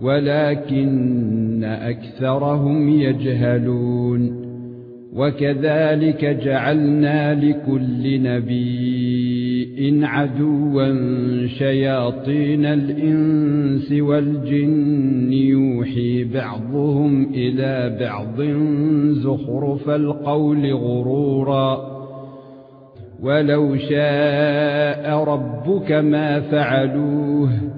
ولكن أكثرهم يجهلون وكذلك جعلنا لكل نبي عدوا شياطين الإنس والجن يوحي بعضهم إلى بعض زخرف القول غرورا ولو شاء ربك ما فعلوه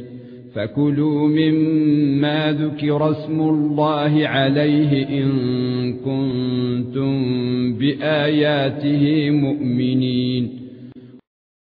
فكلوا مما ذكر اسم الله عليه إن كنتم بآياته مؤمنين.